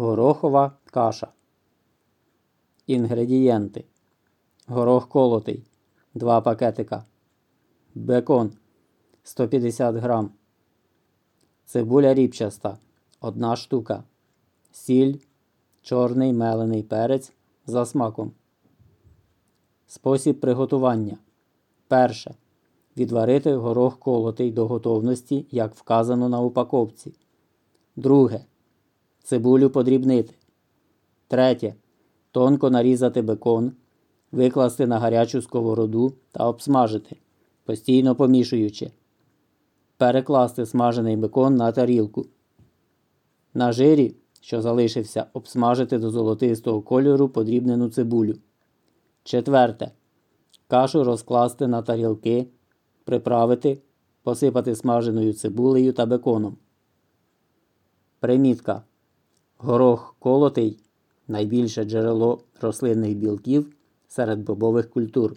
Горохова каша. Інгредієнти. Горох колотий 2 пакетика. Бекон 150 грам. Цибуля ріпчаста 1 штука. Сіль, чорний мелений перець за смаком. Спосіб приготування. Перше. Відварити горох колотий до готовності, як вказано на упаковці. Друге. Цибулю подрібнити. Третє. Тонко нарізати бекон, викласти на гарячу сковороду та обсмажити, постійно помішуючи. Перекласти смажений бекон на тарілку. На жирі, що залишився, обсмажити до золотистого кольору подрібнену цибулю. Четверте. Кашу розкласти на тарілки, приправити, посипати смаженою цибулею та беконом. Примітка. Горох колотий найбільше джерело рослинних білків серед бобових культур.